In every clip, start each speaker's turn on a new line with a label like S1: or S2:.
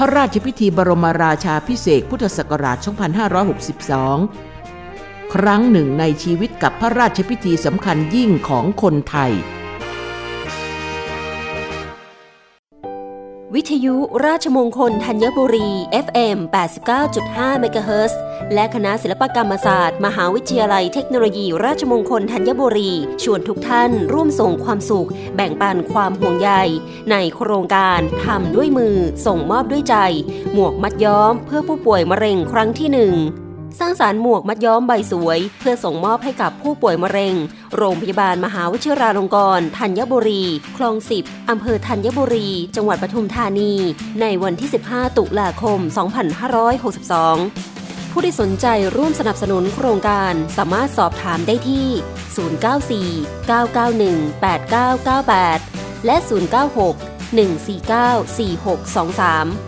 S1: พระราชพิธีบรมราชาพิเศษพุทธศักราช 2562 ครั้งหนึ่งในชีวิตกับพระราชพิธีสำคัญยิ่งของคนไทย
S2: วิทยุราชมงคลธัญบุรี FM 89.5 MHz และคณะศิลปกรรมศาสตร์ มหาวิทยาลัยเทคโนโลยี ราชมงคลธัญบุรี ชวนทุกท่านร่วมส่งความสุข แบ่งปันความห่วงใย ในโครงการทำด้วยมือ ส่งมอบด้วยใจ หมวกมัดย้อมเพื่อผู้ป่วยมะเร็งครั้งที่หนึ่ง สร้างสารหมวกมัดย้อมใบสวย เพื่อส่งมอบให้กับผู้ป่วยมะเร็ง โรงพยาบาลมหาวชิราลงกรณ์ธัญบุรี คลองสิบอำเภอธัญบุรี จังหวัดปทุมธานี ในวันที่ 15 ตุลาคม 2562ผู้ที่สนใจร่วมสนับสนุนโครงการสามารถสอบถามได้ที่ 094 991 8998 และ 096 149 4623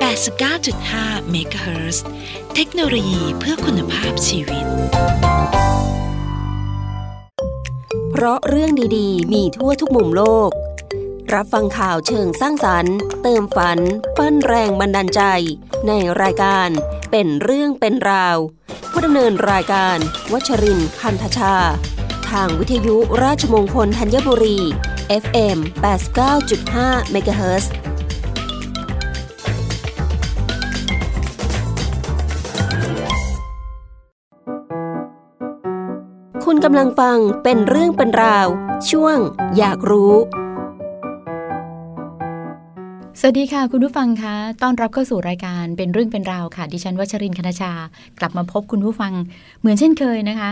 S3: 89.5 MHz เทคโนโลยีเพื่อคุณภาพชีวิต
S2: เพราะเรื่องดีๆ มีทั่วทุกมุมโลก รับฟังข่าวเชิงสร้างสรรค์ เติมฝัน ปั้นแรงบันดาลใจ ในรายการเป็นเรื่องเป็นราว ผู้ดำเนินรายการ วัชรินทร์คันธชา ทางวิทยุราชมงคลธัญบุรี FM 89.5 MHz คุ กำลังฟังเป็นเรื่องเป็นราว ช่วง อยากรู้
S4: สวัสดีค่ะ คุณผู้ฟังคะต้อนรับเข้าสู่รายการเป็นเรื่องเป็นราวค่ะ ดิฉันวัชรินคณชา กลับมาพบคุณผู้ฟังเหมือนเช่นเคยนะคะ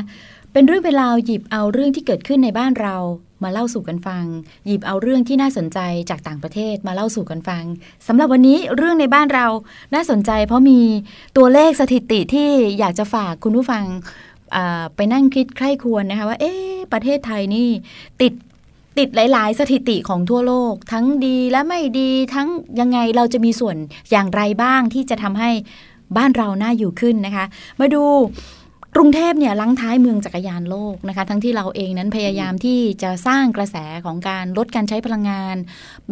S4: เป็นเรื่องเป็นราวหยิบเอาเรื่องที่เกิดขึ้นในบ้านเรามาเล่าสู่กันฟัง หยิบเอาเรื่องที่น่าสนใจจากต่างประเทศมาเล่าสู่กันฟังสำหรับวันนี้เรื่องในบ้านเราน่าสนใจ เพราะมีตัวเลขสถิติที่อยากจะฝากคุณผู้ฟัง ไปนั่งคิดใคร่ควรนะคะว่า เอ๊ประเทศไทยนี่ติดติดหลาย ๆ สถิติของทั่วโลก ทั้งดีและไม่ดีทั้งยังไงเราจะมีส่วนอย่างไรบ้างที่จะทำให้บ้านเราน่าอยู่ขึ้นนะคะ มาดู กรุงเทพเนี่ยลังท้ายเมืองจักรยานโลกนะคะ ทั้งที่เราเองนั้นพยายามที่จะสร้างกระแสของการลดการใช้พลังงาน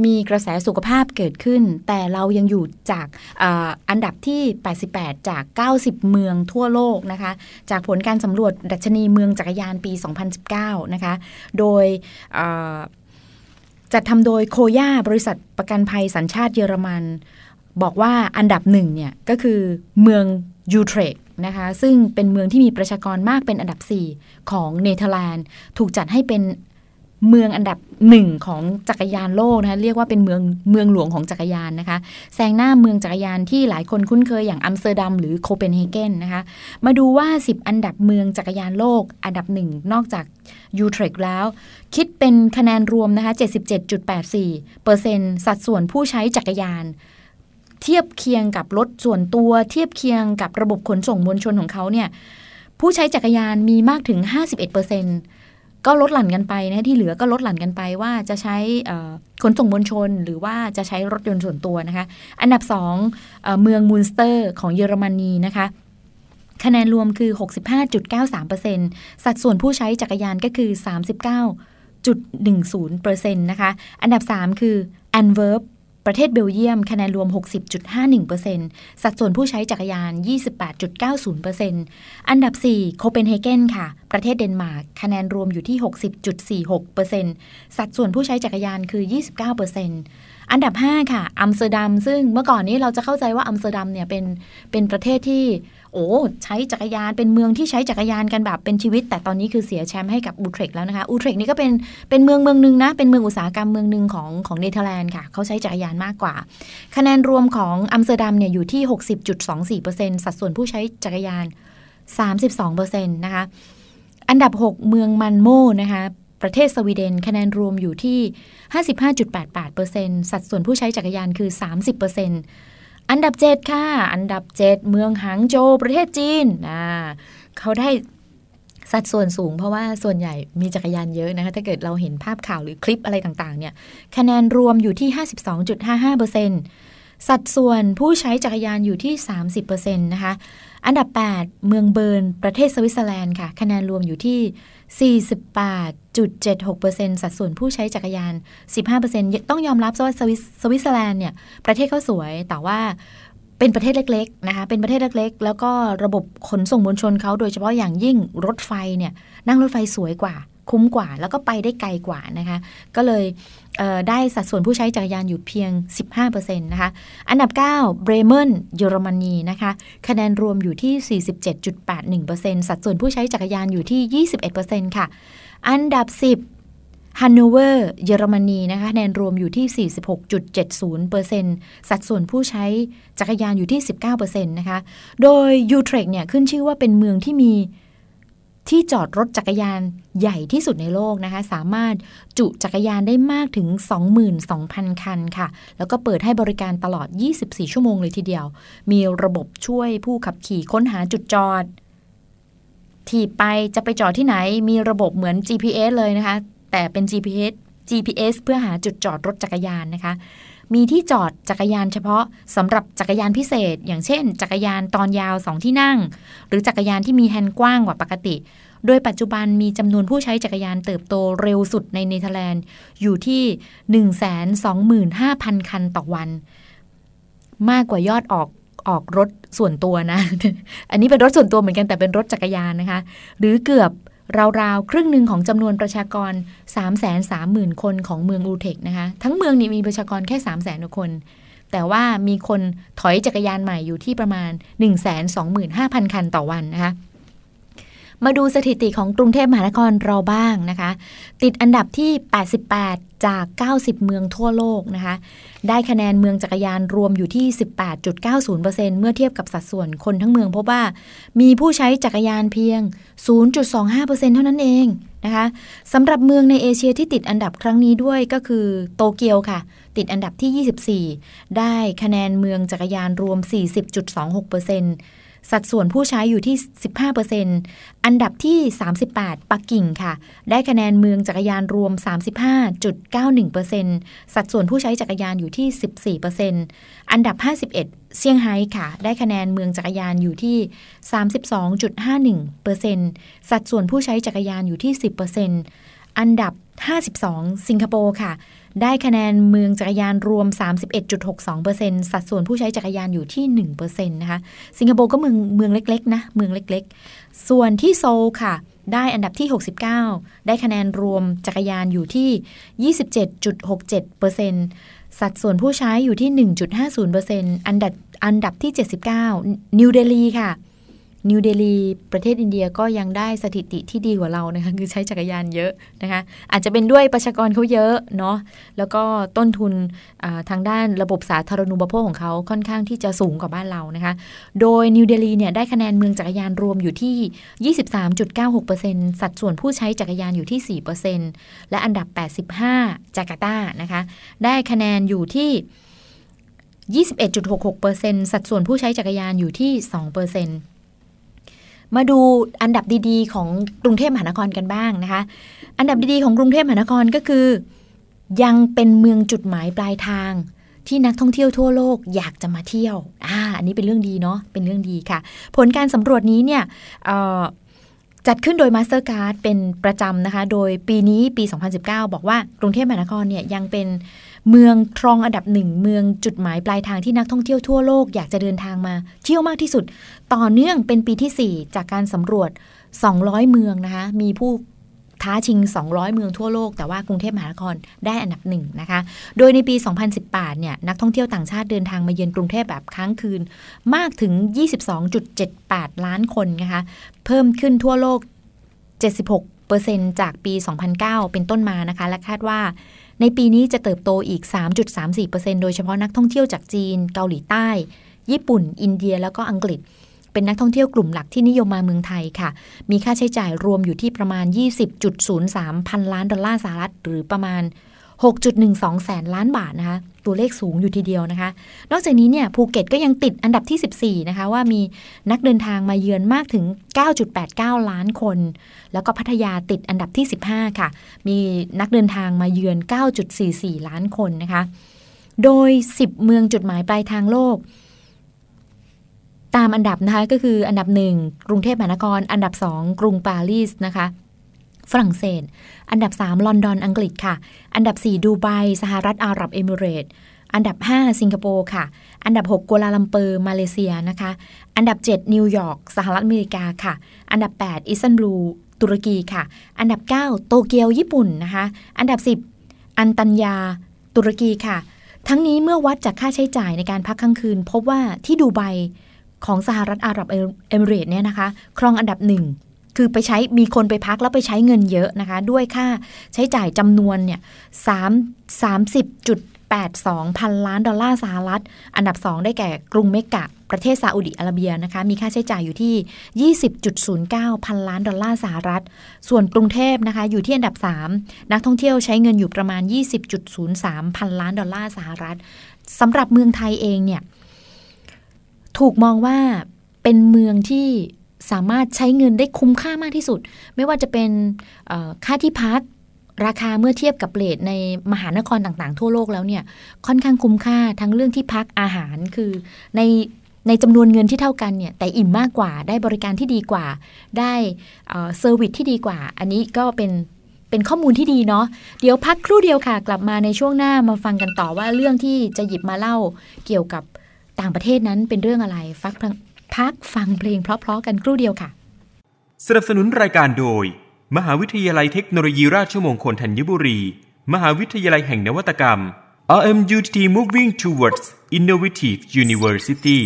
S4: มีกระแสสุขภาพเกิดขึ้น แต่เรายังอยู่จากออันดับที่ 88 จาก 90 เมืองทั่วโลกนะคะ จากผลการสำรวจดัชนีเมืองจักรยานปี 2019 นะคะ โดยจัดทำโดยโคย่าบริษัทประกันภัยสัญชาติเยอรมัน บอกว่าอันดับหนึ่งเนี่ยก็คือเมืองยูเทรก นะคะ ซึ่งเป็นเมืองที่มีประชากรมากเป็นอันดับ 4 ของเนเธอร์แลนด์ ถูกจัดให้เป็นเมืองอันดับหนึ่งของจักรยานโลกนะคะเรียกว่าเป็นเมืองเมืองหลวงของจักรยานนะคะแซงหน้าเมืองจักรยานที่หลายคนคุ้นเคยอย่างอัมสเตอร์ดัมหรือโคเปนเฮเกนนะคะมาดูว่า 10 อันดับเมืองจักรยานโลก อันดับหนึ่งนอกจากอูเทรกแล้ว คิดเป็นคะแนนรวมนะคะ77.84เปอร์เซ็นต์สัดส่วนผู้ใช้จักรยาน เทียบเคียงกับรถส่วนตัว เทียบเคียงกับระบบขนส่งมวลชนของเขาเนี่ยผู้ใช้จักรยานมีมากถึง 51%ก็ลดหลั่นกันไปนะที่เหลือก็ลดหลั่นกันไปว่าจะใช้ขนส่งมวลชน หรือว่าจะใช้รถยนต์ส่วนตัวนะคะ อันดับ2เอ่อเมืองมูนสเตอร์ของเยอรมนีนะคะคะแนนรวมคือ 65.93%สัดส่วนผู้ใช้จักรยานก็คือ 39.10%นะคะ อันดับ 3 คือแอนต์เวิร์ป ประเทศเบลเยียมคะแนนรวม 60.51%สัดส่วนผู้ใช้จักรยาน 28.90%อันดับ 4 โคเปนเฮเกนค่ะ ประเทศเดนมาร์กคะแนนรวมอยู่ที่ 60.46%สัดส่วนผู้ใช้จักรยานคือ 29%อันดับ 5 ค่ะ อัมสเตอร์ดัม ซึ่งเมื่อก่อนนี้เราจะเข้าใจว่าอัมสเตอร์ดัมเนี่ยเป็นเป็นประเทศที่ โอ้ใช้จักรยานเป็นเมืองที่ใช้จักรยานกันแบบเป็นชีวิต แต่ตอนนี้คือเสียแชมป์ให้กับอูเทรกแล้วนะคะอูเทรกนี่ก็เป็นเป็นเมืองเมืองหนึ่งนะ เป็นเมืองอุตสาหกรรมเมืองหนึ่งของของเนเธอร์แลนด์ค่ะ เขาใช้จักรยานมากกว่า คะแนนรวมของอัมสเตอร์ดัมเนี่ยอยู่ที่ 60.24%สัดส่วนผู้ใช้จักรยาน 32%นะคะอันดับ 6 เมืองมัลโมนะคะประเทศสวีเดนคะแนนรวมอยู่ที่ 55.88%สัดส่วนผู้ใช้จักรยานคือ 30% อันดับ 7 ค่ะ อันดับ 7 เมืองหางโจวประเทศจีนนะเขาได้สัดส่วนสูงเพราะว่าส่วนใหญ่มีจักรยานเยอะนะคะ ถ้าเกิดเราเห็นภาพข่าวหรือคลิปอะไรต่าง ๆ เนี่ย คะแนนรวมอยู่ที่ 52.55% สัดส่วนผู้ใช้จักรยานอยู่ที่ 30%นะคะ อันดับ 8 เมืองเบิร์น ประเทศสวิตเซอร์แลนด์ค่ะ คะแนนรวมอยู่ที่ 48.76%สัดส่วนผู้ใช้จักรยาน 15%ต้องยอมรับว่าสวิสสวิตเซอร์แลนด์เนี่ย ประเทศเขาสวย แต่ว่าเป็นประเทศเล็กๆนะคะ เป็นประเทศเล็กๆ แล้วก็ระบบขนส่งมวลชนเขาโดยเฉพาะอย่างยิ่งรถไฟเนี่ย นั่งรถไฟสวยกว่า คุ้มกว่า แล้วก็ไปได้ไกลกว่านะคะ ก็เลย ได้สัดส่วนผู้ใช้จักรยานอยู่เพียง 15%นะคะ อันดับ 9 เบรเมนเยอรมนีนะคะ คะแนนรวมอยู่ที่ 47.81%สัดส่วนผู้ใช้จักรยานอยู่ที่ 21%ค่ะ อันดับ 10ฮันโนเวอร์เยอรมนีนะคะคะแนนรวมอยู่ที่ 46.70%สัดส่วนผู้ใช้จักรยานอยู่ที่ 19%นะคะ โดยยูเทรกเนี่ยขึ้นชื่อว่าเป็นเมืองที่มี ที่จอดรถจักรยานใหญ่ที่สุดในโลกนะคะ สามารถจุจักรยานได้มากถึง 22,000 คันค่ะ แล้วก็เปิดให้บริการตลอด 24 ชั่วโมงเลยทีเดียว มีระบบช่วยผู้ขับขี่ค้นหาจุดจอด ที่ไปจะไปจอดที่ไหน มีระบบเหมือน GPS เลยนะคะ แต่เป็น GPS GPS เพื่อหาจุดจอดรถจักรยานนะคะ มีที่จอดจักรยานเฉพาะสำหรับจักรยานพิเศษ อย่างเช่น จักรยานตอนยาวสองที่นั่ง หรือจักรยานที่มีแฮนด์กว้างกว่าปกติ โดยปัจจุบันมีจำนวนผู้ใช้จักรยานเติบโตเร็วสุดในเนเธอร์แลนด์อยู่ที่ 125,000 คันต่อวัน มากกว่ายอดออกออกรถส่วนตัวนะ อันนี้เป็นรถส่วนตัวเหมือนกันแต่เป็นรถจักรยานนะคะ หรือเกือบ ราวๆ ครึ่งหนึ่งของจำนวนประชากร 330,000 คนของเมืองอูเทกนะคะ ทั้งเมืองนี่มีประชากรแค่ 300,000คน แต่ว่ามีคนถอยจักรยานใหม่อยู่ที่ประมาณ 125,000 คันต่อวันนะคะ มาดูสถิติของกรุงเทพมหานครเราบ้างนะคะ ติดอันดับที่ 88 จาก 90 เมืองทั่วโลกนะคะ ได้คะแนนเมืองจักรยานรวมอยู่ที่ 18.90%เมื่อเทียบกับสัดส่วนคนทั้งเมืองพบว่า มีผู้ใช้จักรยานเพียง 0.25%เท่านั้นเองนะคะสำหรับเมืองในเอเชียที่ติดอันดับครั้งนี้ด้วยก็คือโตเกียวค่ะ ติดอันดับที่ 24 ได้คะแนนเมืองจักรยานรวม 40.26%ส สัดส่วนผู้ใช้อยู่ที่ 15%อันดับที่ 38 ปักกิ่งค่ะ ได้คะแนนเมืองจักรยานรวม 35.91%สัดส่วนผู้ใช้จักรยานอยู่ที่ 14%อันดับ 51 เซี่ยงไฮ้ค่ะ ได้คะแนนเมืองจักรยานอยู่ที่ 32.51%สัดส่วนผู้ใช้จักรยานอยู่ที่ 10% อันดับ 52 สิงคโปร์ค่ะ ได้คะแนนเมืองจักรยานรวม 31.62%สัดส่วนผู้ใช้จักรยานอยู่ที่ 1%นะคะ สิงคโปร์ก็เมืองเมืองเล็กๆนะ เมืองเล็กๆ ส่วนที่โซลค่ะ ได้อันดับที่ 69 ได้คะแนนรวมจักรยานอยู่ที่ 27.67%สัดส่วนผู้ใช้อยู่ที่ 1.50%อันดับอันดับที่ 79 นิวเดลีค่ะ นิวเดลีประเทศอินเดียก็ยังได้สถิติที่ดีกว่าเรานะคะคือใช้จักรยานเยอะนะคะอาจจะเป็นด้วยประชากรเขาเยอะเนาะแล้วก็ต้นทุนทางด้านระบบสาธารณูปโภคของเขาค่อนข้างที่จะสูงกว่าบ้านเรานะคะโดยนิวเดลีเนี่ยได้คะแนนเมืองจักรยานรวมอยู่ที่ 23.96%สัดส่วนผู้ใช้จักรยานอยู่ที่ 4%และอันดับ 85 จาการ์ตานะคะได้คะแนนอยู่ที่21.66%สัดส่วนผู้ใช้จักรยานอยู่ที่ 2% มาดูอันดับดีๆ ของกรุงเทพมหานครกันบ้างนะคะ อันดับดีๆของกรุงเทพมหานครก็คือ ยังเป็นเมืองจุดหมายปลายทาง ที่นักท่องเที่ยวทั่วโลกอยากจะมาเที่ยว อ่า อันนี้เป็นเรื่องดีเนาะ เป็นเรื่องดีค่ะ ผลการสำรวจนี้เนี่ยจัดขึ้นโดย Mastercard เป็นประจำนะคะ โดยปีนี้ปี 2019 บอกว่ากรุงเทพมหานครเนี่ยยังเป็น เมืองครองอันดับหนึ่งเมืองจุดหมายปลายทางที่นักท่องเที่ยวทั่วโลกอยากจะเดินทางมา เที่ยวมากที่สุด ต่อเนื่องเป็นปีที่ 4 จากการสำรวจ 200 เมืองนะคะ มีผู้ท้าชิง 200 เมืองทั่วโลก แต่ว่ากรุงเทพมหานครได้อันดับหนึ่งนะคะ โดยในปี 2018 เนี่ย นักท่องเที่ยวต่างชาติเดินทางมาเยือนกรุงเทพแบบค้างคืน มากถึง 22.78 ล้านคนนะคะ เพิ่มขึ้นทั่วโลก 76%จากปี 2009 เป็นต้นมานะคะ และคาดว่า ในปีนี้จะเติบโตอีก 3.34%โดยเฉพาะนักท่องเที่ยวจากจีน เกาหลีใต้ ญี่ปุ่น อินเดียแล้วก็อังกฤษ เป็นนักท่องเที่ยวกลุ่มหลักที่นิยมมาเมืองไทยค่ะ มีค่าใช้จ่ายรวมอยู่ที่ประมาณ 20.03 พันล้านดอลลาร์สหรัฐหรือประมาณ 6.12 แสนล้านบาทนะคะ ตัวเลขสูงอยู่ทีเดียวนะคะ นอกจากนี้เนี่ยภูเก็ตก็ยังติดอันดับที่ 14 นะคะ ว่ามีนักเดินทางมาเยือนมากถึง 9.89 ล้านคน แล้วก็พัทยาติดอันดับที่ 15 ค่ะ มีนักเดินทางมาเยือน 9.44 ล้านคนนะคะ โดย 10 เมืองจุดหมายปลายทางโลกตามอันดับนะคะก็คืออันดับหนึ่งกรุงเทพมหานคร อันดับสองกรุงปารีสนะคะ ฝรั่งเศส อันดับ 3 ลอนดอนอังกฤษค่ะ อันดับ 4 ดูไบสหรัฐอาหรับเอมิเรตอันดับ 5 สิงคโปร์ค่ะ อันดับ 6 กัวลาลัมเปอร์มาเลเซียนะคะ อันดับ 7 นิวยอร์กสหรัฐอเมริกาค่ะ อันดับ 8 อิสตันบูลตุรกีค่ะ อันดับ 9 โตเกียวญี่ปุ่นนะคะ อันดับ 10 อันตัลยาตุรกีค่ะ ทั้งนี้เมื่อวัดจากค่าใช้จ่ายในการพักค้างคืน พบว่าที่ดูไบของสหรัฐอาหรับเอมิเรตเนี่ยนะคะ ครองอันดับหนึ่ง คือไปใช้มีคนไปพักแล้วไปใช้เงินเยอะนะคะ ด้วยค่าใช้จ่ายจำนวนเนี่ยสามสามสิบจุด82พันล้านดอลลาร์สหรัฐ อันดับ 2 ได้แก่กรุงเมกกะ ประเทศซาอุดิอาระเบียนะคะ มีค่าใช้จ่ายอยู่ที่ 20.09 พันล้านดอลลาร์สหรัฐ ส่วนกรุงเทพนะคะ อยู่ที่อันดับ 3 นักท่องเที่ยวใช้เงินอยู่ประมาณ 20.03 พันล้านดอลลาร์สหรัฐสำหรับเมืองไทยเองเนี่ย ถูกมองว่าเป็นเมืองที่ สามารถใช้เงินได้คุ้มค่ามากที่สุด ไม่ว่าจะเป็นค่าที่พักราคาเมื่อเทียบกับเลทในมหานครต่างๆ ทั่วโลกแล้วเนี่ยค่อนข้างคุ้มค่าทั้งเรื่องที่พักอาหารคือในในจำนวนเงินที่เท่ากันเนี่ยแต่อิ่มมากกว่าได้บริการที่ดีกว่า ได้เซอร์วิสที่ดีกว่า อันนี้ก็เป็นเป็นข้อมูลที่ดีเนาะเดี๋ยวพักครู่เดียวค่ะ กลับมาในช่วงหน้ามาฟังกันต่อว่าเรื่องที่จะหยิบมาเล่าเกี่ยวกับต่างประเทศนั้นเป็นเรื่องอะไรฟัก พักฟังเพลงเพราะๆกันครู่เดียวค่ะ
S5: สนับสนุนรายการโดย มหาวิทยาลัยเทคโนโลยีราชมงคลธัญบุรี มหาวิทยาลัยแห่งนวัตกรรม RMUTT Moving Towards Innovative University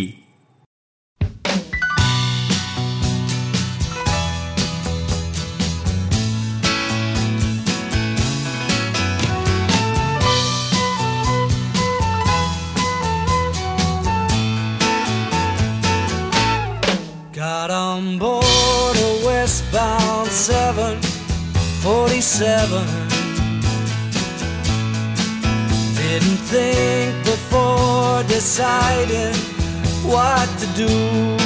S6: on board a westbound 747. Didn't think before deciding what to do.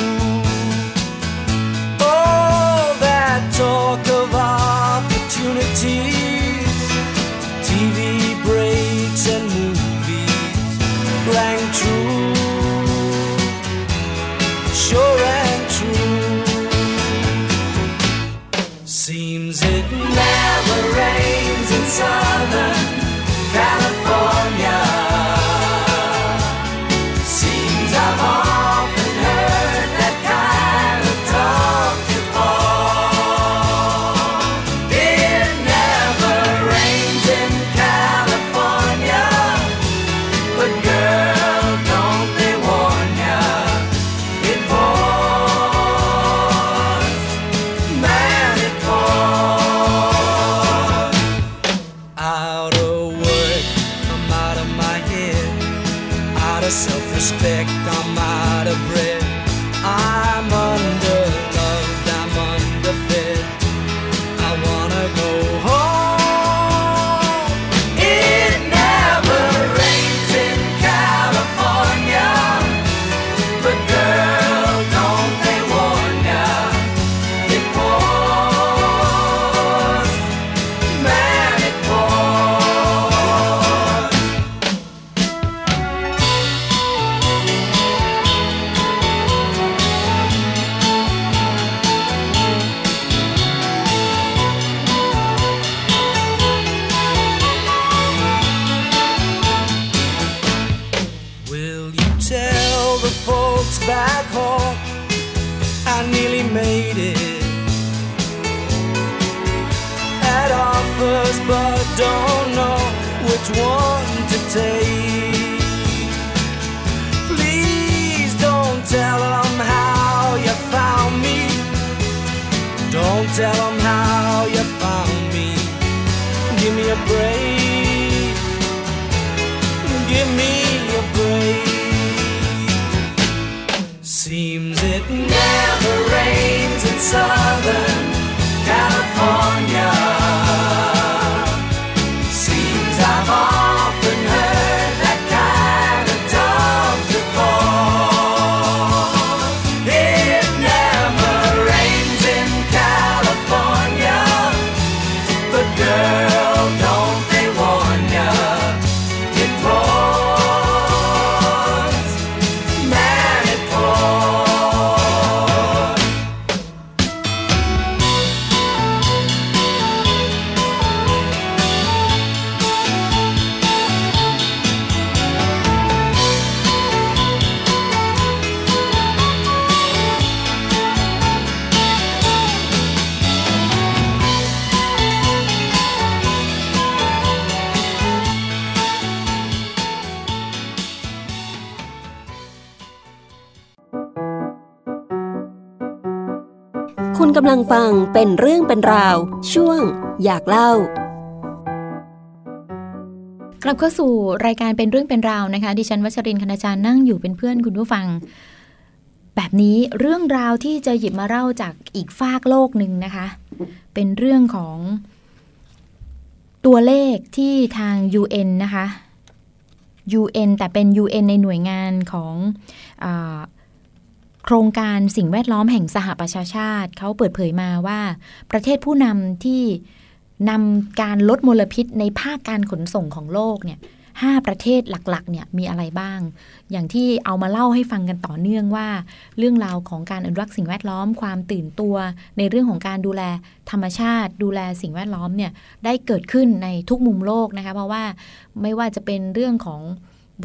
S6: Of self-respect, I'm out of breath. I'm underloved, which one to take. Please don't tell them how you found me. Don't tell them how you found me. Give me a break. Give me a break. Seems it never rains in Southern ำ
S2: ลังฟังเป็นเรื่องเป็นราว ช่วง อยากเล่า
S4: กลับเข้าสู่รายการเป็นเรื่องเป็นราวนะคะ ดิฉันวัชรินทร์คณาจารย์นั่งอยู่เป็นเพื่อนคุณผู้ฟัง แบบนี้เรื่องราวที่จะหยิบมาเล่าจากอีกฟากโลกหนึ่งนะคะ เป็นเรื่องของตัวเลขที่ทาง UN นะคะ UN แต่เป็น UN ในหน่วยงานของอ โครงการสิ่งแวดล้อมแห่งสหประชาชาติ เขาเปิดเผยมาว่า ประเทศผู้นำที่นำการลดมลพิษในภาคการขนส่งของโลกเนี่ยห้าประเทศหลักๆเนี่ยมีอะไรบ้าง อย่างที่เอามาเล่าให้ฟังกันต่อเนื่องว่า เรื่องราวของการอนุรักษ์สิ่งแวดล้อมความตื่นตัว ในเรื่องของการดูแลธรรมชาติ ดูแลสิ่งแวดล้อมเนี่ยได้เกิดขึ้นในทุกมุมโลกนะคะเพราะว่าไม่ว่าจะเป็นเรื่องของ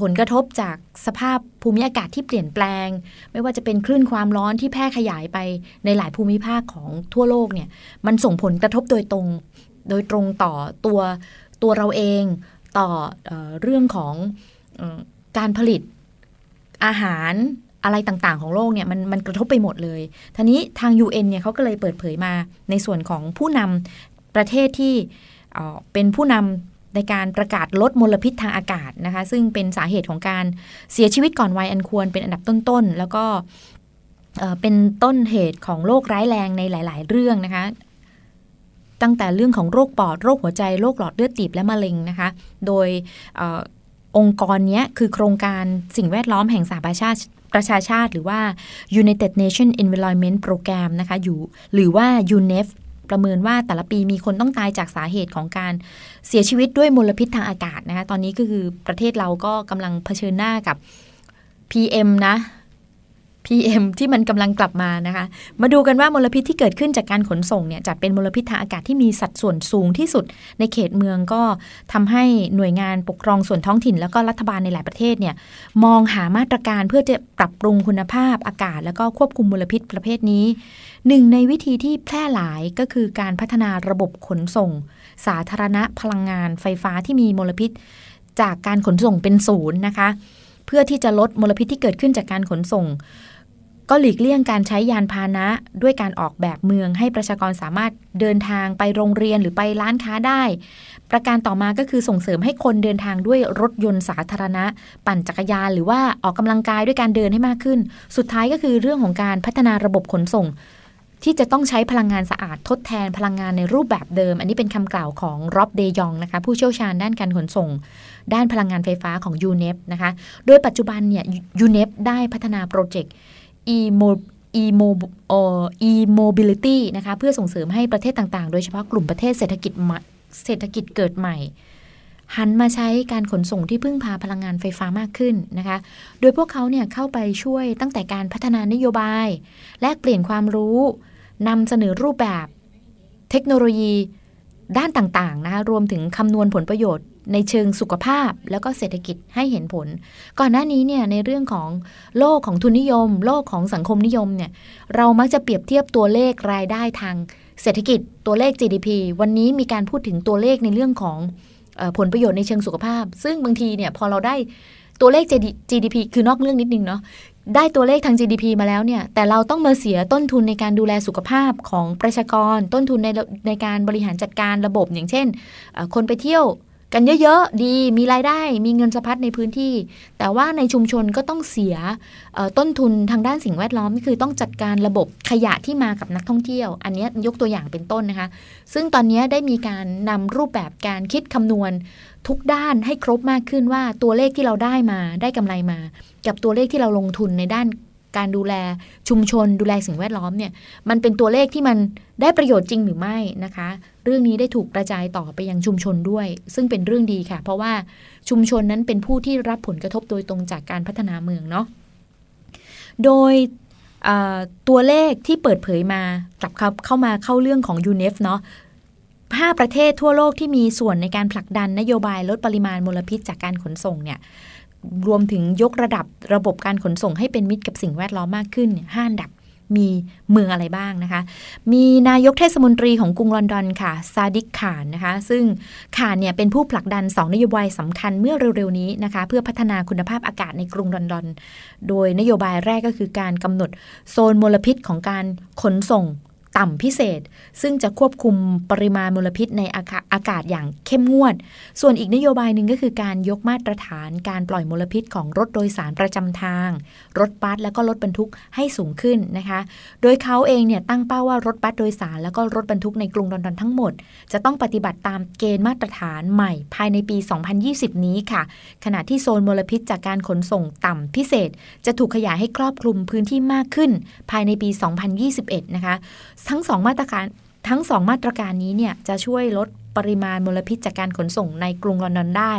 S4: ผลกระทบจากสภาพภูมิอากาศที่เปลี่ยนแปลง ไม่ว่าจะเป็นคลื่นความร้อนที่แพร่ขยายไปในหลายภูมิภาคของทั่วโลกเนี่ยมันส่งผลกระทบโดยตรงโดยตรงต่อตัวตัวเราเองต่อเออเรื่องของออการผลิตอาหารอะไรต่างๆ ของโลกเนี่ยมันมันกระทบไปหมดเลยทีนี้ทาง UN เนี่ยเขาก็เลยเปิดเผยมาในส่วนของผู้นำประเทศที่เออเป็นผู้นำ ในการประกาศลดมลพิษทางอากาศนะคะ ซึ่งเป็นสาเหตุของการเสียชีวิตก่อนวัยอันควรเป็นอันดับต้นๆ แล้วก็เป็นต้นเหตุของโรคร้ายแรงในหลาย ๆ เรื่องนะคะ ตั้งแต่เรื่องของโรคปอดโรคหัวใจโรคหลอดเลือดตีบและมะเร็งนะคะ โดยอองค์กรเนี้ยคือโครงการสิ่งแวดล้อมแห่งสหประชาชาติประชาชาติหรือว่า United Nations Environment Program นะคะอยู่หรือว่า UNEP ประเมินว่าแต่ละปีมีคนต้องตายจากสาเหตุของการ เสียชีวิตด้วยมลพิษทางอากาศนะคะตอนนี้ก็คือประเทศเราก็กำลังเผชิญหน้ากับ PM นะ PM ที่มันกำลังกลับมานะคะ มาดูกันว่ามลพิษที่เกิดขึ้นจากการขนส่งเนี่ยจัดเป็นมลพิษทางอากาศที่มีสัดส่วนสูงที่สุดในเขตเมืองก็ทำให้หน่วยงานปกครองส่วนท้องถิ่น แล้วก็รัฐบาลในหลายประเทศเนี่ยมองหามาตรการเพื่อจะปรับปรุงคุณภาพอากาศ แล้วก็ควบคุมมลพิษประเภทนี้หนึ่งในวิธีที่แพร่หลายก็คือการพัฒนาระบบขนส่ง สาธารณะพลังงานไฟฟ้าที่มีมลพิษ จากการขนส่งเป็นศูนย์นะคะ เพื่อที่จะลดมลพิษที่เกิดขึ้นจากการขนส่ง ก็หลีกเลี่ยงการใช้ยานพาหนะ ด้วยการออกแบบเมืองให้ประชากรสามารถเดินทางไปโรงเรียนหรือไปร้านค้าได้ ประการต่อมาก็คือส่งเสริมให้คนเดินทางด้วยรถยนต์สาธารณะ ปั่นจักรยานหรือว่าออกกำลังกายด้วยการเดินให้มากขึ้น สุดท้ายก็คือเรื่องของการพัฒนาระบบขนส่ง ที่จะต้องใช้พลังงานสะอาดทดแทนพลังงานในรูปแบบเดิม อันนี้เป็นคำกล่าวของร็อบเดยองนะคะผู้เชี่ยวชาญด้านการขนส่ง ด้านพลังงานไฟฟ้าของ UNEP นะคะโดยปัจจุบันเนี่ย UNEP ได้พัฒนาโปรเจกต์ e-mo e-mobility นะคะเพื่อส่งเสริมให้ประเทศต่างๆ โดยเฉพาะกลุ่มประเทศเศรษฐกิจเศรษฐกิจเกิดใหม่ หันมาใช้การขนส่งที่พึ่งพาพลังงานไฟฟ้ามากขึ้นนะคะ โดยพวกเขาเนี่ยเข้าไปช่วยตั้งแต่การพัฒนานโยบาย แลกเปลี่ยนความรู้ นำเสนอรูปแบบ เทคโนโลยี ด้านต่างๆนะคะรวมถึงคำนวณผลประโยชน์ ในเชิงสุขภาพแล้วก็เศรษฐกิจให้เห็นผล ก่อนหน้านี้เนี่ยในเรื่องของโลกของทุนนิยม โลกของสังคมนิยมเนี่ยเรามักจะเปรียบเทียบตัวเลขรายได้ทางเศรษฐกิจตัวเลข GDP วันนี้มีการพูดถึงตัวเลขในเรื่องของอผลประโยชน์ในเชิงสุขภาพ ซึ่งบางทีเนี่ยพอเราได้ตัวเลข GDP คือนอกเรื่องนิดนึงเนาะ ได้ตัวเลขทาง GDP มาแล้วเนี่ย แต่เราต้องมาเสียต้นทุนในการดูแลสุขภาพของประชากร ต้นทุนในในการบริหารจัดการระบบอย่างเช่น คนไปเที่ยวกันเยอะๆ ดีมีรายได้ มีเงินสะพัดในพื้นที่ แต่ว่าในชุมชนก็ต้องเสียต้นทุนทางด้านสิ่งแวดล้อมนี่คือต้องจัดการระบบขยะที่มากับนักท่องเที่ยว อันนี้ยยกตัวอย่างเป็นต้นนะคะ ซึ่งตอนนี้ได้มีการนำรูปแบบการคิดคำนวณทุกด้านให้ครบมากขึ้นว่าตัวเลขที่เราได้มาได้กำไรมา กับตัวเลขที่เราลงทุนในด้านการดูแลชุมชน ดูแลสิ่งแวดล้อมเนี่ยมันเป็นตัวเลขที่มันได้ประโยชน์จริงหรือไม่นะคะ เรื่องนี้ได้ถูกกระจายต่อไปยังชุมชนด้วย ซึ่งเป็นเรื่องดีค่ะ เพราะว่าชุมชนนั้นเป็นผู้ที่รับผลกระทบโดยตรงจากการพัฒนาเมืองเนาะโดยตัวเลขที่เปิดเผยมากลับเข้ามาเข้าเรื่องของ UNEP เนาะ5ประเทศทั่วโลกที่มีส่วนในการผลักดันนโยบายลดปริมาณมลพิษจากการขนส่งเนี่ย รวมถึงยกระดับระบบการขนส่งให้เป็นมิตรกับสิ่งแวดล้อมมากขึ้นห้าอันดับมีเมืองอะไรบ้างนะคะ มีนายกเทศมนตรีของกรุงลอนดอนค่ะ ซาดิกขานนะคะ ซึ่งขานเนี่ยเป็นผู้ผลักดัน 2 นโยบายสำคัญเมื่อเร็วๆนี้นะคะ เพื่อพัฒนาคุณภาพอากาศในกรุงลอนดอน โดยนโยบายแรกก็คือการกำหนดโซนมลพิษของการขนส่ง ต่ำพิเศษ ซึ่งจะควบคุมปริมาณมลพิษในอากาอากาศอย่างเข้มงวด ส่วนอีกนโยบายหนึ่งก็คือการยกมาตรฐานการปล่อยมลพิษของรถโดยสารประจำทาง รถบัสแล้วก็รถบรรทุกให้สูงขึ้นนะคะ โดยเขาเองเนี่ยตั้งเป้าว่ารถบัสโดยสาร แล้วก็รถบรรทุกในกรุงลอนดอนทั้งหมด จะต้องปฏิบัติตามเกณฑ์มาตรฐานใหม่ ภายในปี 2020 นี้ค่ะ ขณะที่โซนมลพิษจากการขนส่งต่ำพิเศษ จะถูกขยายให้ครอบคลุมพื้นที่มากขึ้น ภายในปี 2021 นะคะทั้งสองมาตรการทั้งสองมาตรการนี้เนี่ยจะช่วยลดปริมาณมลพิษจากการขนส่งในกรุงลอนดอนได้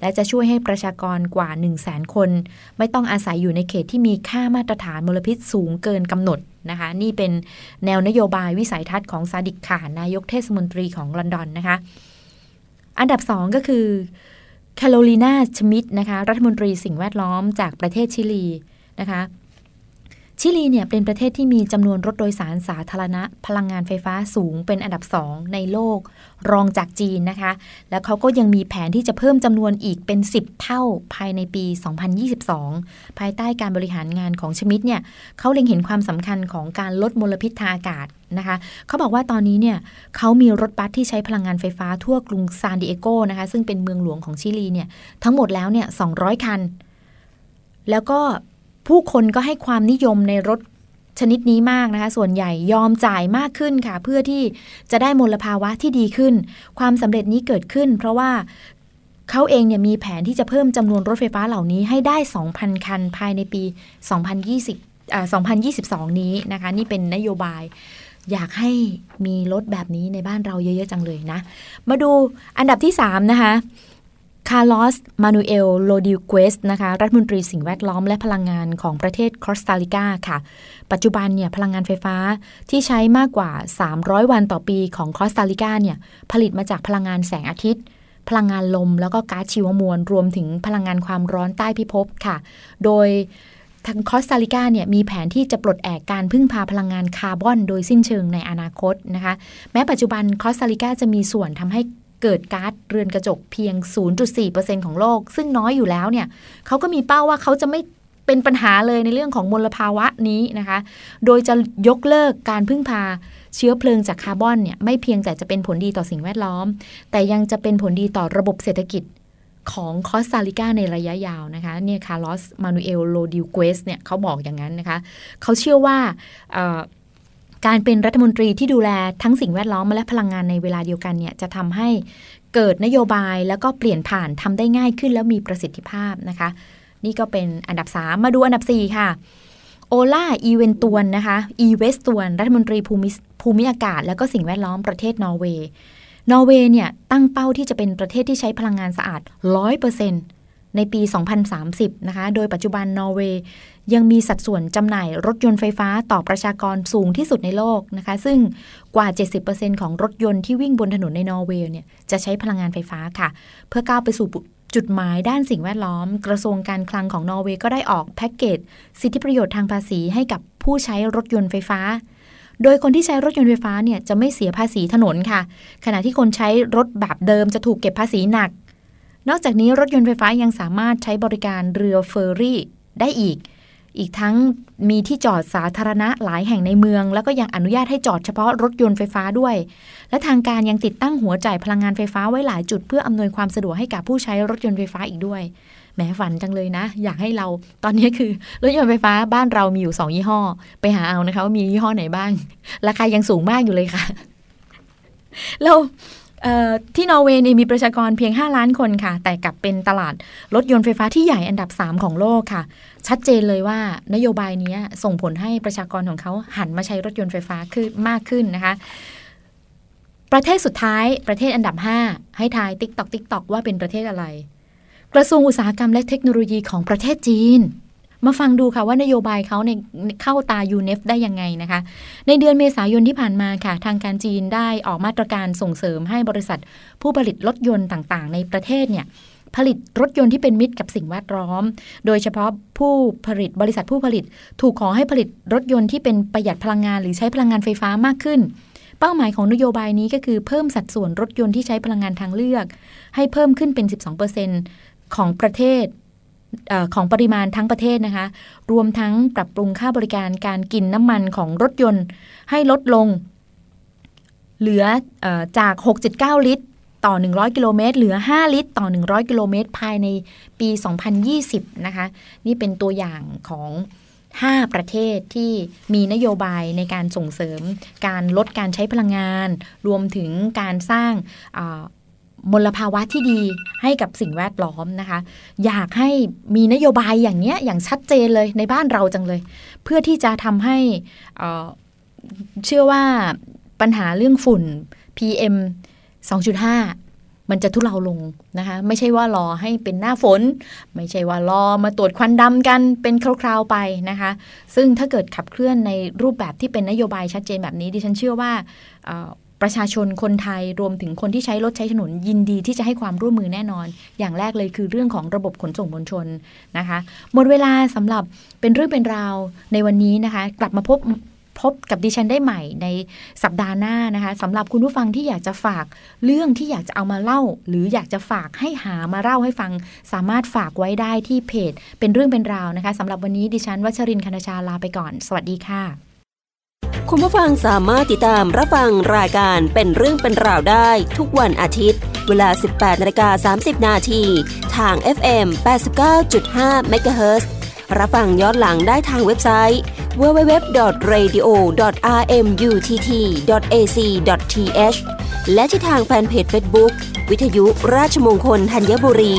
S4: และจะช่วยให้ประชากรกว่า 1 0 0 0 0แสนคน ไม่ต้องอาศัยอยู่ในเขตที่มีค่ามาตรฐานมลพิษสูงเกินกำหนดนะคะ นี่เป็นแนวนโยบายวิสัยทัศน์ของซาดิกขานนายกเทศมนตรีของลอนดอนนะคะ อันดับ 2 ก็คือแคโรลีนาชมิดนะคะ รัฐมนตรีสิ่งแวดล้อมจากประเทศชิลีนะคะ ชิลีเนี่ยเป็นประเทศที่มีจำนวนรถโดยสารสาธารณะ พลังงานไฟฟ้าสูงเป็นอันดับสองในโลก รองจากจีนนะคะ แล้วเขาก็ยังมีแผนที่จะเพิ่มจำนวนอีกเป็น 10 เท่าภายในปี 2022 ภายใต้การบริหารงานของชมิดเนี่ยเขาเล็งเห็นความสำคัญของการลดมลพิษทางอากาศนะคะเขาบอกว่าตอนนี้เนี่ยเขามีรถบัสที่ใช้พลังงานไฟฟ้าทั่วกรุงซานดิเอโกนะคะซึ่งเป็นเมืองหลวงของชิลีเนี่ยทั้งหมดแล้วเนี่ย200 คัน แล้วก็ ผู้คนก็ให้ความนิยมในรถชนิดนี้มากนะคะ ส่วนใหญ่ยอมจ่ายมากขึ้นค่ะ เพื่อที่จะได้มลภาวะที่ดีขึ้น ความสำเร็จนี้เกิดขึ้น เพราะว่าเขาเองเนี่ยมีแผนที่จะเพิ่มจำนวนรถไฟฟ้าเหล่านี้ให้ได้ 2,000 คันภายในปี 2020อ่า2022 นี้นะคะ นี่เป็นนโยบาย อยากให้มีรถแบบนี้ในบ้านเราเยอะ ๆ จังเลยนะ มาดูอันดับที่ 3 นะคะ คาร์ลอส มานูเอล โรดริเกซนะคะ รัฐมนตรีสิ่งแวดล้อมและพลังงานของประเทศคอสตาริกาค่ะ ปัจจุบันเนี่ยพลังงานไฟฟ้าที่ใช้มากกว่า 300 วันต่อปีของคอสตาริกาเนี่ยผลิตมาจากพลังงานแสงอาทิตย์ พลังงานลม แล้วก็ก๊าซชีวมวล รวมถึงพลังงานความร้อนใต้พิภพค่ะ โดยทางคอสตาริกาเนี่ยมีแผนที่จะปลดแอกการพึ่งพาพลังงานคาร์บอน โดยสิ้นเชิงในอนาคตนะคะ แม้ปัจจุบันคอสตาริกาจะมีส่วนทำให้ เกิดก๊าซเรือนกระจกเพียง 0.4%ของโลก ซึ่งน้อยอยู่แล้วเนี่ยเขาก็มีเป้าว่าเขาจะไม่เป็นปัญหาเลยในเรื่องของมลภาวะนี้นะคะ โดยจะยกเลิกการพึ่งพาเชื้อเพลิงจากคาร์บอนเนี่ยไม่เพียงแต่จะเป็นผลดีต่อสิ่งแวดล้อม แต่ยังจะเป็นผลดีต่อระบบเศรษฐกิจของคอสตาริกาในระยะยาวนะคะเนี่ยคาร์ลอสมานูเอลโรดริเกซเนี่ยเขาบอกอย่างนั้นนะคะ เขาเชื่อว่า การเป็นรัฐมนตรีที่ดูแลทั้งสิ่งแวดล้อมและพลังงานในเวลาเดียวกันเนี่ยจะทำให้เกิดนโยบายแล้วก็เปลี่ยนผ่านทำได้ง่ายขึ้นแล้วมีประสิทธิภาพนะคะ นี่ก็เป็นอันดับ 3 มาดูอันดับ 4 ค่ะโอล่าเอลเวสตวนนะคะเอลเวสตวนรัฐมนตรีภูมิภูมิอากาศ และก็สิ่งแวดล้อมประเทศนอร์เวย์นอร์เวย์เนี่ยตั้งเป้าที่จะเป็นประเทศที่ใช้พลังงานสะอาด 100% ในปี 2030 นะคะ โดยปัจจุบันนอร์เวย์ยังมีสัดส่วนจำหน่ายรถยนต์ไฟฟ้าต่อประชากรสูงที่สุดในโลกนะคะ ซึ่งกว่า 70%ของรถยนต์ที่วิ่งบนถนนในนอร์เวย์เนี่ยจะใช้พลังงานไฟฟ้าค่ะ เพื่อก้าวไปสู่จุดหมายด้านสิ่งแวดล้อม กระทรวงการคลังของนอร์เวย์ก็ได้ออกแพ็กเกจสิทธิประโยชน์ทางภาษีให้กับผู้ใช้รถยนต์ไฟฟ้า โดยคนที่ใช้รถยนต์ไฟฟ้าเนี่ยจะไม่เสียภาษีถนนค่ะ ขณะที่คนใช้รถแบบเดิมจะถูกเก็บภาษีหนัก นอกจากนี้รถยนต์ไฟฟ้ายังสามารถใช้บริการเรือเฟอร์รี่ได้อีก อีกทั้งมีที่จอดสาธารณะหลายแห่งในเมือง แล้วก็ยังอนุญาตให้จอดเฉพาะรถยนต์ไฟฟ้าด้วย และทางการยังติดตั้งหัวจ่ายพลังงานไฟฟ้าไว้หลายจุดเพื่ออำนวยความสะดวกให้กับผู้ใช้รถยนต์ไฟฟ้าอีกด้วยแหมฝันจังเลยนะ อยากให้เราตอนนี้คือรถยนต์ไฟฟ้าบ้านเรามีอยู่ 2 ยี่ห้อ ไปหาเอานะคะว่ามียี่ห้อไหนบ้าง ราคายังสูงมากอยู่เลยค่ะแล้ว ที่นอร์เวย์มีประชากรเพียง 5 ล้านคนค่ะ แต่กลับเป็นตลาดรถยนต์ไฟฟ้าที่ใหญ่อันดับ 3 ของโลกค่ะ ชัดเจนเลยว่านโยบายนี้ส่งผลให้ประชากรของเขาหันมาใช้รถยนต์ไฟฟ้าขึ้นมากขึ้นนะคะ ประเทศสุดท้ายประเทศอันดับ 5 ให้ทาย tick tock tick tock ว่าเป็นประเทศอะไร กระทรวงอุตสาหกรรมและเทคโนโลยีของประเทศจีน มาฟังดูค่ะว่านโยบายเขาในเข้าตายูเนฟได้ยังไงนะคะ ในเดือนเมษายนที่ผ่านมาค่ะ ทางการจีนได้ออกมาตรการส่งเสริมให้บริษัท ผู้ผลิตรถยนต์ต่างๆ ในประเทศเนี่ยผลิตรถยนต์ที่เป็นมิตรกับสิ่งแวดล้อม โดยเฉพาะผู้ผลิตบริษัทผู้ผลิต ถูกขอให้ผลิตรถยนต์ที่เป็นประหยัดพลังงาน หรือใช้พลังงานไฟฟ้ามากขึ้น เป้าหมายของนโยบายนี้ก็คือเพิ่มสัดส่วนรถยนต์ที่ใช้พลังงานทางเลือก ให้เพิ่มขึ้นเป็น 12%ของประเทศ อของปริมาณทั้งประเทศนะคะ รวมทั้งปรับปรุงค่าบริการการกินน้ำมันของรถยนต์ให้ลดลง เหลืออจาก 6.9 ลิตร ต่อ 100 กิโลเมตร เหลือ 5 ลิตร ต่อ 100 กิโลเมตร ภายในปี 2020 นะคะ นี่เป็นตัวอย่างของ 5 ประเทศที่มีนโยบายในการส่งเสริม การลดการใช้พลังงาน รวมถึงการสร้าง มลภาวะที่ดีให้กับสิ่งแวดล้อมนะคะ อยากให้มีนโยบายอย่างเนี้ยอย่างชัดเจนเลยในบ้านเราจังเลย เพื่อที่จะทำให้เชื่อว่าปัญหาเรื่องฝุ่น PM 2.5 มันจะทุเลาลงนะคะ ไม่ใช่ว่ารอให้เป็นหน้าฝน ไม่ใช่ว่ารอมาตรวจควันดำกันเป็นคราวๆไปนะคะ ซึ่งถ้าเกิดขับเคลื่อนในรูปแบบที่เป็นนโยบายชัดเจนแบบนี้ดิฉันเชื่อว่า ประชาชนคนไทยรวมถึงคนที่ใช้รถใช้ถนนยินดีที่จะให้ความร่วมมือแน่นอน อย่างแรกเลยคือเรื่องของระบบขนส่งมวลชนนะคะหมดเวลาสำหรับเป็นเรื่องเป็นราวในวันนี้นะคะ กลับมาพบพบกับดิฉันได้ใหม่ในสัปดาห์หน้านะคะสำหรับคุณผู้ฟังที่อยากจะฝากเรื่องที่อยากจะเอามาเล่า หรืออยากจะฝากให้หามาเล่าให้ฟัง สามารถฝากไว้ได้ที่เพจ เป็นเรื่องเป็นราวนะคะสำหรับวันนี้ดิฉันวัชรินคณชาลาไปก่อน สวัสดีค่ะ
S2: คุณผู้ฟังสามารถติดตามรับฟังรายการเป็นเรื่องเป็นราวได้ทุกวันอาทิตย์ เวลา 18นาฬิกา30 นาทีทาง FM 89.5 MHz รับฟังย้อนหลังได้ทางเว็บไซต์ www.radio.rmutt.ac.th และที่ทางแฟนเพจ Facebook วิทยุราชมงคลธัญบุรี